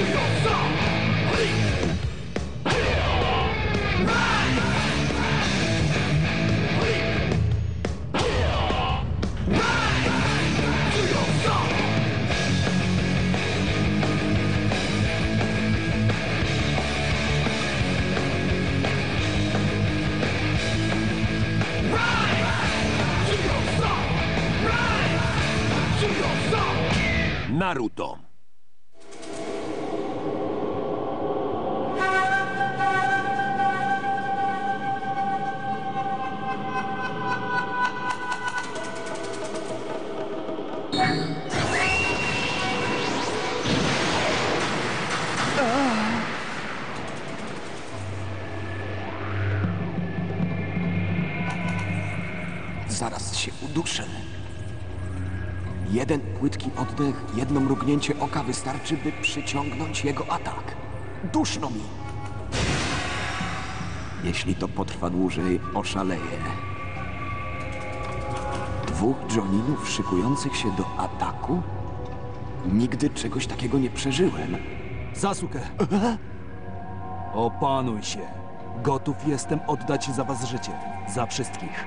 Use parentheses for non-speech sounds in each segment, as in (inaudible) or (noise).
Naruto. Jeden płytki oddech, jedno mrugnięcie oka wystarczy, by przyciągnąć jego atak. Duszno mi. Jeśli to potrwa dłużej, oszaleję. Dwóch Joninów szykujących się do ataku? Nigdy czegoś takiego nie przeżyłem. Zasukę! Opanuj się. Gotów jestem oddać za was życie. Za wszystkich.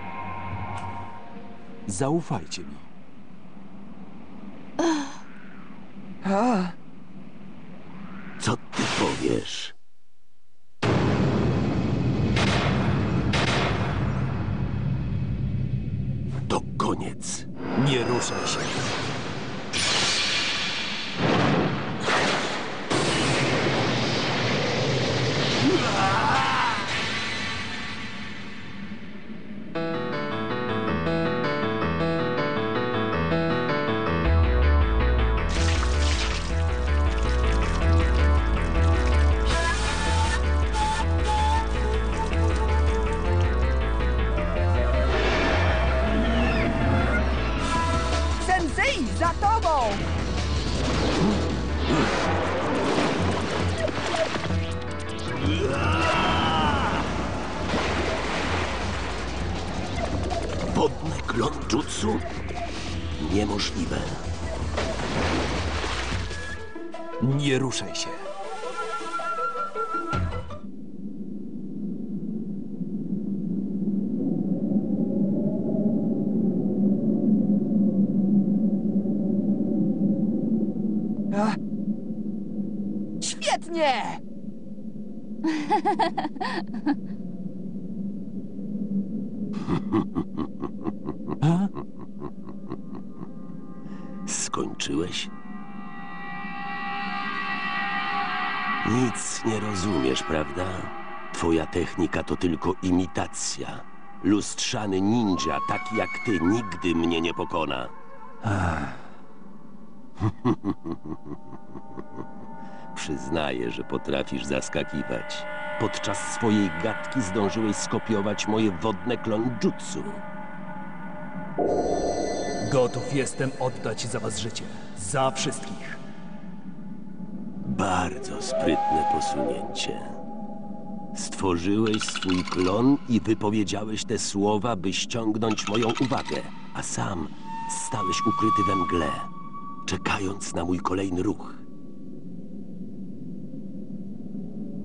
Zaufajcie mi. Co ty powiesz? To koniec. Nie ruszaj się. Sensei, Niemożliwe. Nie ruszaj się. Świetnie! (laughs) rozumiesz, prawda? Twoja technika to tylko imitacja. Lustrzany ninja, taki jak ty, nigdy mnie nie pokona. (laughs) Przyznaję, że potrafisz zaskakiwać. Podczas swojej gadki zdążyłeś skopiować moje wodne klon jutsu. Gotów jestem oddać za was życie. Za wszystkich. Bardzo sprytne posunięcie. Stworzyłeś swój klon i wypowiedziałeś te słowa, by ściągnąć moją uwagę, a sam stałeś ukryty we mgle, czekając na mój kolejny ruch.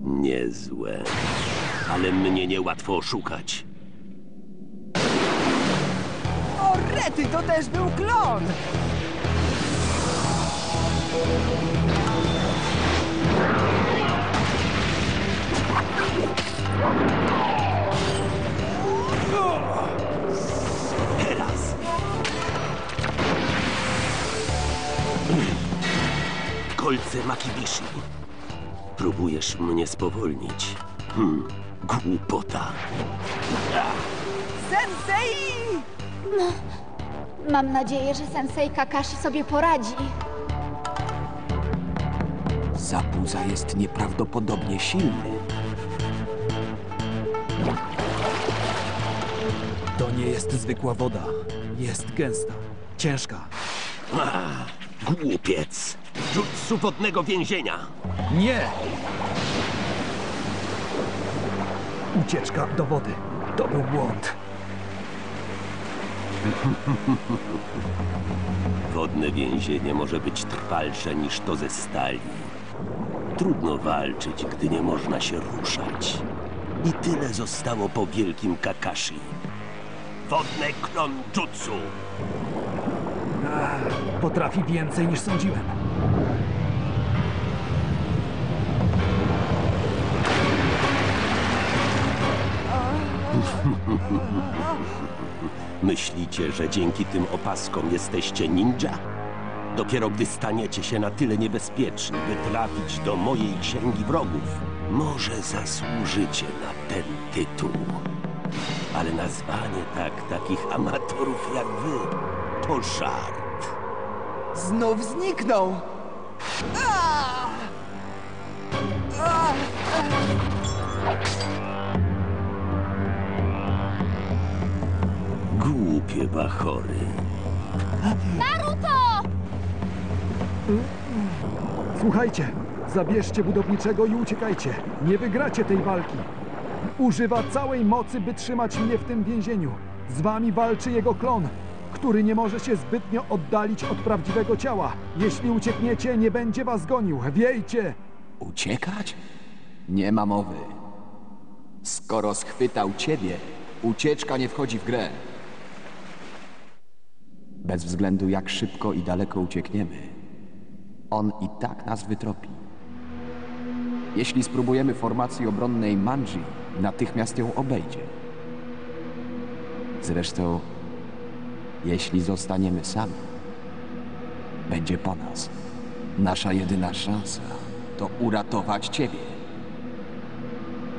Niezłe, ale mnie niełatwo oszukać. O to też był klon! Teraz! Kolce Makibishi. Próbujesz mnie spowolnić. Hmm, głupota. Sensei! Mam nadzieję, że sensei Kakashi sobie poradzi. Zabuza jest nieprawdopodobnie silny. Jest zwykła woda. Jest gęsta. Ciężka. Głupiec! Jutsu wodnego więzienia! Nie! Ucieczka do wody. To był błąd. (laughs) Wodne więzienie może być trwalsze niż to ze stali. Trudno walczyć, gdy nie można się ruszać. I tyle zostało po wielkim Kakashi. Wodne klon jutsu! Potrafi więcej niż sądziłem. (laughs) Myślicie, że dzięki tym opaskom jesteście ninja? Dopiero gdy staniecie się na tyle niebezpieczni, by trafić do mojej księgi wrogów, może zasłużycie na ten tytuł. Ale nazwanie tak takich amatorów jak wy to żart. Znów zniknął. A! A! Głupie bachory. Naruto! Słuchajcie, zabierzcie budowniczego i uciekajcie. Nie wygracie tej walki. Używa całej mocy, by trzymać mnie w tym więzieniu. Z wami walczy jego klon, który nie może się zbytnio oddalić od prawdziwego ciała. Jeśli uciekniecie, nie będzie was gonił. Wiejcie! Uciekać? Nie ma mowy. Skoro schwytał ciebie, ucieczka nie wchodzi w grę. Bez względu jak szybko i daleko uciekniemy, on i tak nas wytropi. Jeśli spróbujemy formacji obronnej Manji, natychmiast ją obejdzie. Zresztą, jeśli zostaniemy sami, będzie po nas. Nasza jedyna szansa to uratować ciebie.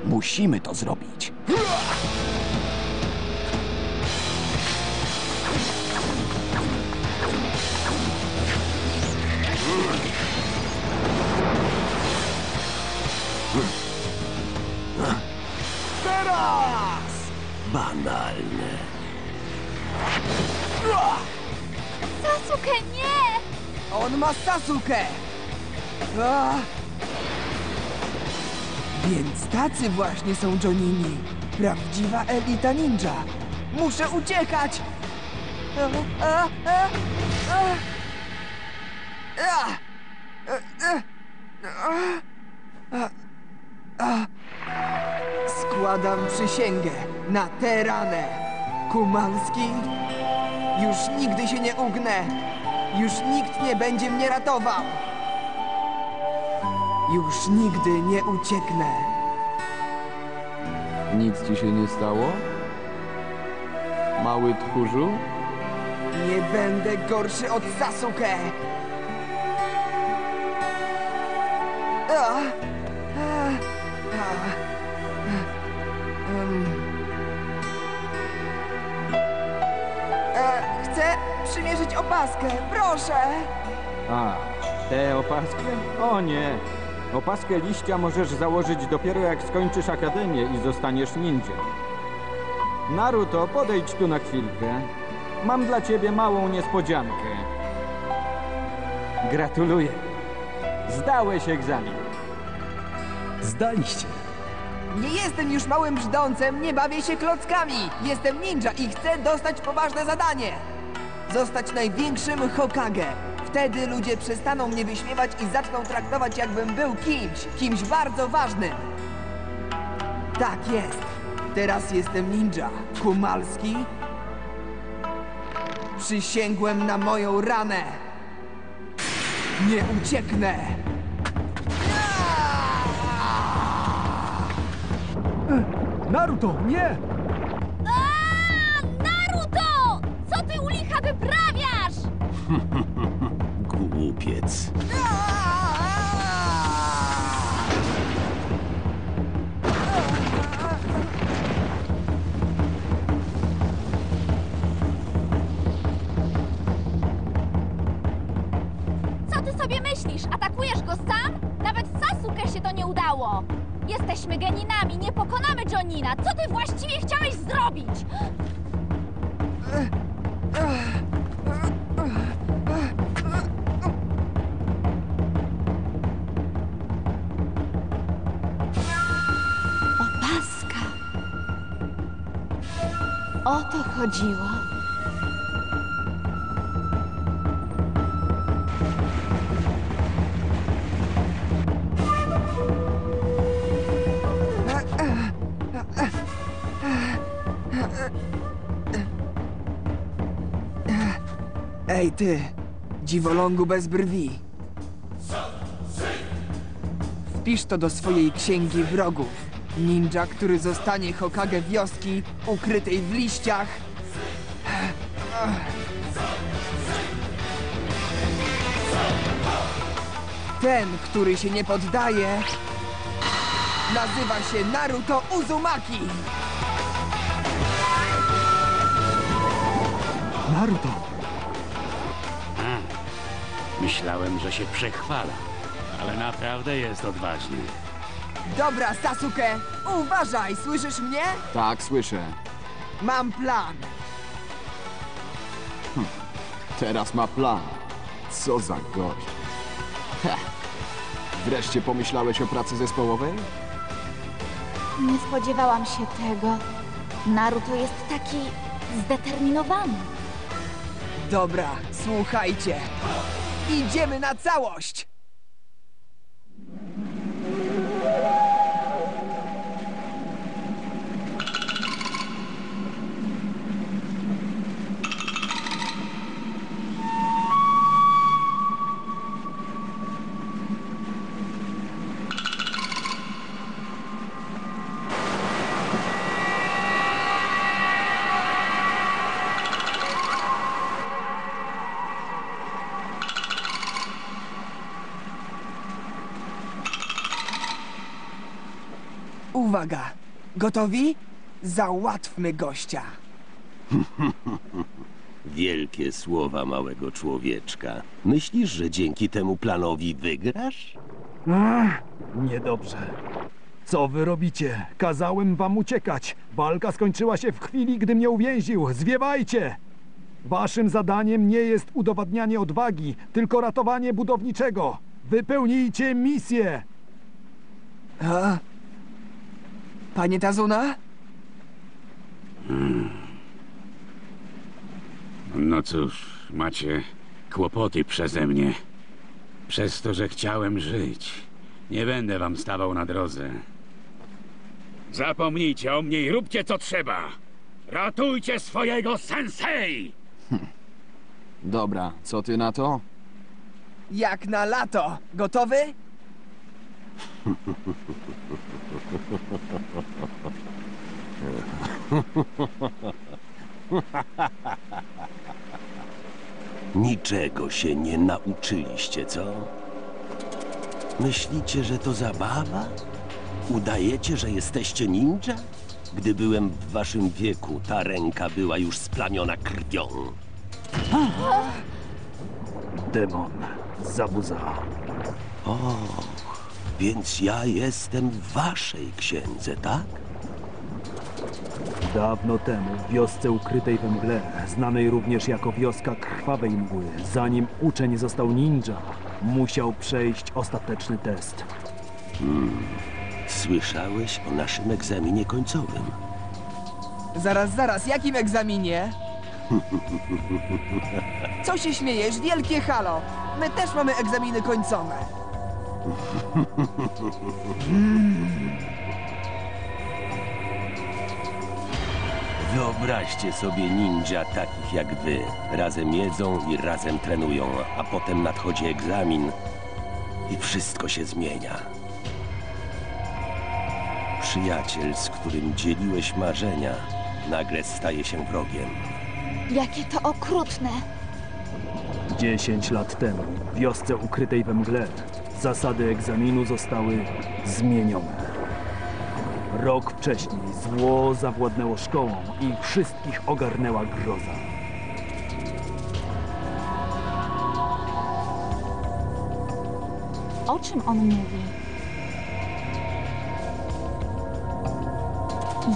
Musimy to zrobić. Banalne. Sasuke, nie! On ma Sasuke! A! Więc tacy właśnie są Jonini. Prawdziwa elita ninja. Muszę uciekać! A, a, a, a. A. A, a, a, a. Składam przysięgę na tę ranę. Kumalski, już nigdy się nie ugnę. Już nikt nie będzie mnie ratował. Już nigdy nie ucieknę. Nic ci się nie stało? Mały tchórzu? Nie będę gorszy od Sasuke. A, a, a, em. Chcę przymierzyć opaskę, proszę. A, tę opaskę? O nie! Opaskę liścia możesz założyć dopiero jak skończysz akademię i zostaniesz ninja. Naruto, podejdź tu na chwilkę. Mam dla ciebie małą niespodziankę. Gratuluję. Zdałeś egzamin. Zdaliście. Nie jestem już małym brzdącem, nie bawię się klockami. Jestem ninja i chcę dostać poważne zadanie. Zostać największym Hokage. Wtedy ludzie przestaną mnie wyśmiewać i zaczną traktować jakbym był kimś, kimś bardzo ważnym. Tak jest. Teraz jestem ninja. Kumalski. Przysięgłem na moją ranę. Nie ucieknę. Naruto, nie! Ha, ha, ha. o to chodziło. Ej ty, dziwolągu bez brwi. Wpisz to do swojej księgi wrogów. Ninja, który zostanie Hokage wioski, ukrytej w liściach. Ten, który się nie poddaje, nazywa się Naruto Uzumaki. Naruto! Myślałem, że się przechwala, ale naprawdę jest odważny. Dobra, Sasuke, uważaj, słyszysz mnie? Tak, słyszę. Mam plan. Teraz ma plan. Co za gość. Heh. Wreszcie pomyślałeś o pracy zespołowej? Nie spodziewałam się tego. Naruto jest taki zdeterminowany. Dobra, słuchajcie. Idziemy na całość! Uwaga! Gotowi? Załatwmy gościa. (laughs) Wielkie słowa małego człowieczka. Myślisz, że dzięki temu planowi wygrasz? Ach, niedobrze. Co wy robicie? Kazałem wam uciekać. Walka skończyła się w chwili, gdy mnie uwięził. Zwiewajcie! Waszym zadaniem nie jest udowadnianie odwagi, tylko ratowanie budowniczego. Wypełnijcie misję! A? Panie Tazuna? No cóż, macie kłopoty przeze mnie. Przez to, że chciałem żyć. Nie będę wam stawał na drodze. Zapomnijcie o mnie i róbcie co trzeba. Ratujcie swojego sensei! (laughs) Dobra, co ty na to? Jak na lato. Gotowy? (laughs) Niczego się nie nauczyliście, co? Myślicie, że to zabawa? Udajecie, że jesteście ninja? Gdy byłem w waszym wieku, ta ręka była już splamiona krwią. Demon, Zabuza. Więc ja jestem w waszej księdze, tak? Dawno temu w wiosce ukrytej we mgle, znanej również jako wioska krwawej mgły, zanim uczeń został ninja, musiał przejść ostateczny test. Słyszałeś o naszym egzaminie końcowym? Zaraz, zaraz, jakim egzaminie? (laughs) Co się śmiejesz? Wielkie halo! My też mamy egzaminy końcowe. (laughs) Wyobraźcie sobie ninja takich jak wy. Razem jedzą i razem trenują, a potem nadchodzi egzamin i wszystko się zmienia. Przyjaciel, z którym dzieliłeś marzenia, nagle staje się wrogiem. Jakie to okrutne. Dziesięć lat temu w wiosce ukrytej we mgle zasady egzaminu zostały zmienione. Rok wcześniej zło zawładnęło szkołą i wszystkich ogarnęła groza. O czym on mówi?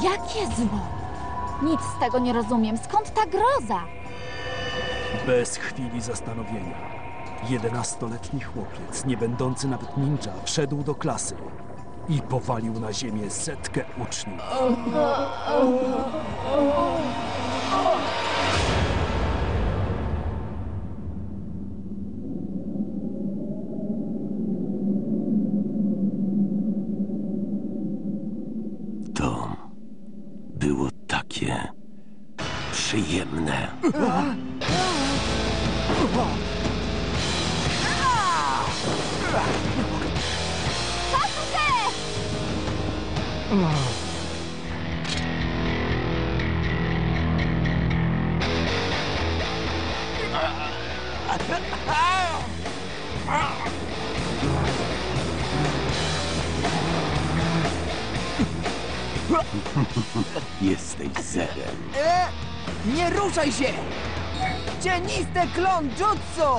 Jakie zło? Nic z tego nie rozumiem. Skąd ta groza? Bez chwili zastanowienia. Jedenastoletni chłopiec, nie będący nawet ninja, wszedł do klasy i powalił na ziemię setkę uczniów. (laughs) Jesteś zerem. E, nie ruszaj się! Cieniste klon jutsu!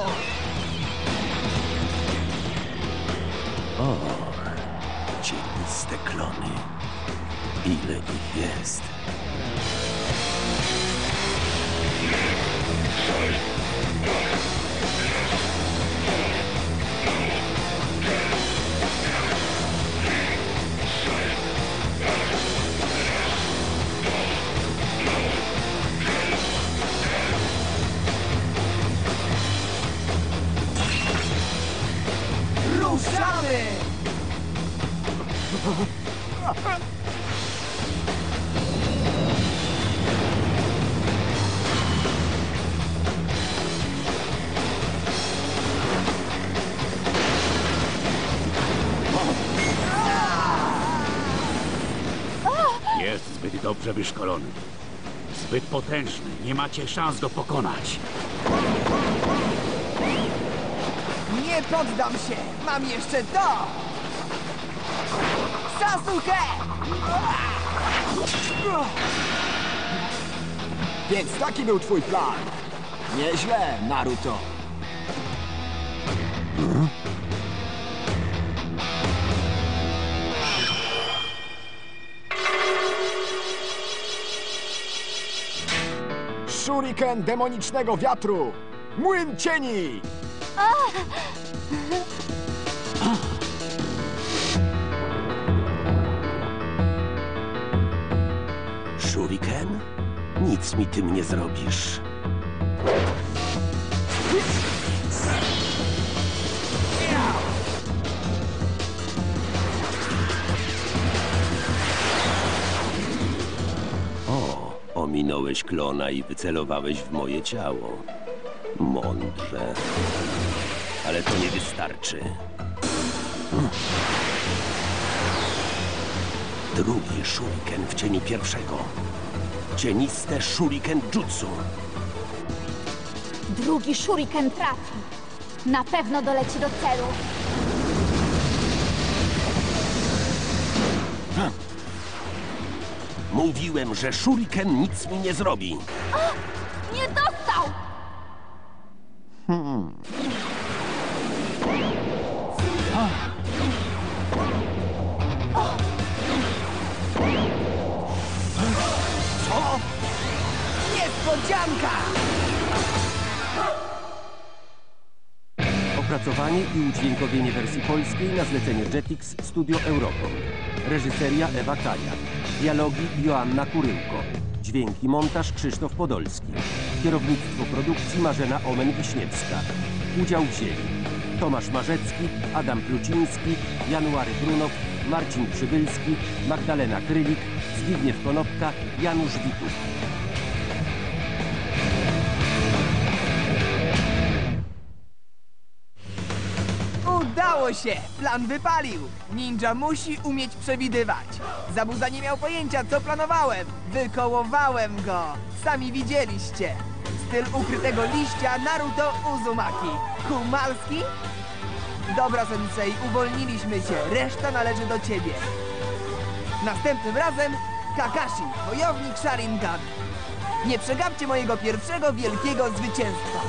Like a guest. Dobrze wyszkolony. Zbyt potężny. Nie macie szans go pokonać. Nie poddam się! Mam jeszcze to! Sasuke! Więc taki był twój plan. Nieźle, Naruto. Shuriken demonicznego wiatru! Młyn cieni! Shuriken? Nic mi tym nie zrobisz. Ominąłeś klona i wycelowałeś w moje ciało. Mądrze. Ale to nie wystarczy. Drugi shuriken w cieniu pierwszego. Cieniste shuriken jutsu. Drugi shuriken trafi. Na pewno doleci do celu. Mówiłem, że shuriken nic mi nie zrobi. Nie dostał! Niespodzianka! Opracowanie i udźwiękowienie wersji polskiej na zlecenie Jetix Studio Eurocom. Reżyseria Ewa Kaja. Dialogi Joanna Kuryłko. Dźwięk i montaż Krzysztof Podolski. Kierownictwo produkcji Marzena Omen-Wiśniewska. Udział wzięli Tomasz Marzecki, Adam Pluciński, January Brunow, Marcin Przybylski, Magdalena Krylik, Zbigniew Konopka, Janusz Witów. Udało się! Plan wypalił! Ninja musi umieć przewidywać. Zabuza nie miał pojęcia, co planowałem. Wykołowałem go. Sami widzieliście. Styl ukrytego liścia Naruto Uzumaki. Kumalski? Dobra, sensei, uwolniliśmy cię. Reszta należy do ciebie. Następnym razem Kakashi, wojownik Sharingan. Nie przegapcie mojego pierwszego wielkiego zwycięstwa.